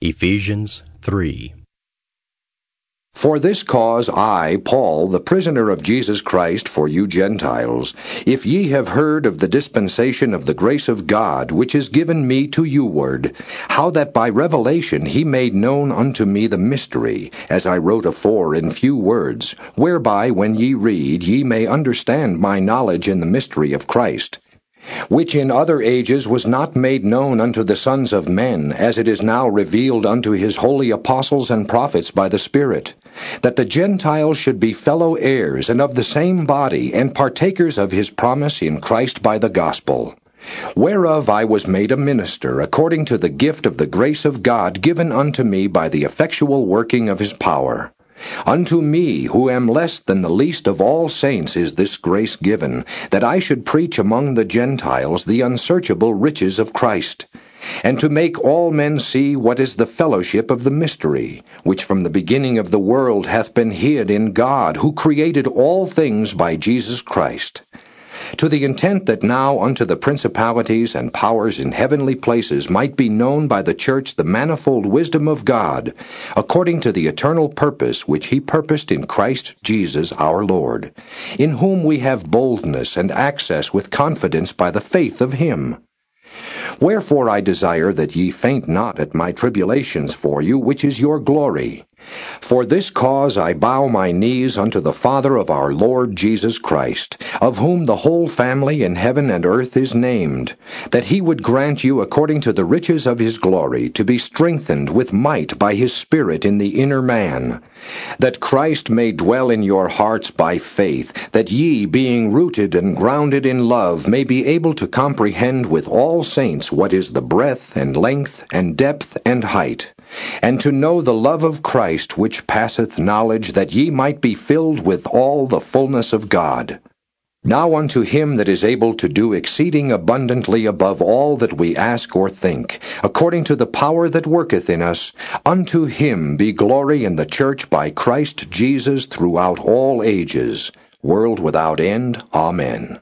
Ephesians 3. For this cause I, Paul, the prisoner of Jesus Christ for you Gentiles, if ye have heard of the dispensation of the grace of God, which is given me to you ward, how that by revelation he made known unto me the mystery, as I wrote afore in few words, whereby when ye read ye may understand my knowledge in the mystery of Christ which in other ages was not made known unto the sons of men, as it is now revealed unto his holy apostles and prophets by the Spirit, that the Gentiles should be fellow heirs and of the same body, and partakers of his promise in Christ by the gospel. Whereof I was made a minister, according to the gift of the grace of God given unto me by the effectual working of his power. Unto me, who am less than the least of all saints, is this grace given, that I should preach among the Gentiles the unsearchable riches of Christ, and to make all men see what is the fellowship of the mystery, which from the beginning of the world hath been hid in God, who created all things by Jesus Christ to the intent that now unto the principalities and powers in heavenly places might be known by the church the manifold wisdom of God, according to the eternal purpose which he purposed in Christ Jesus our Lord, in whom we have boldness and access with confidence by the faith of him. Wherefore I desire that ye faint not at my tribulations for you, which is your glory. For this cause I bow my knees unto the Father of our Lord Jesus Christ, of whom the whole family in heaven and earth is named, that he would grant you according to the riches of his glory to be strengthened with might by his Spirit in the inner man, that Christ may dwell in your hearts by faith, that ye, being rooted and grounded in love, may be able to comprehend with all saints what is the breadth and length and depth and height and to know the love of Christ which passeth knowledge, that ye might be filled with all the fullness of God. Now unto him that is able to do exceeding abundantly above all that we ask or think, according to the power that worketh in us, unto him be glory in the church by Christ Jesus throughout all ages, world without end. Amen.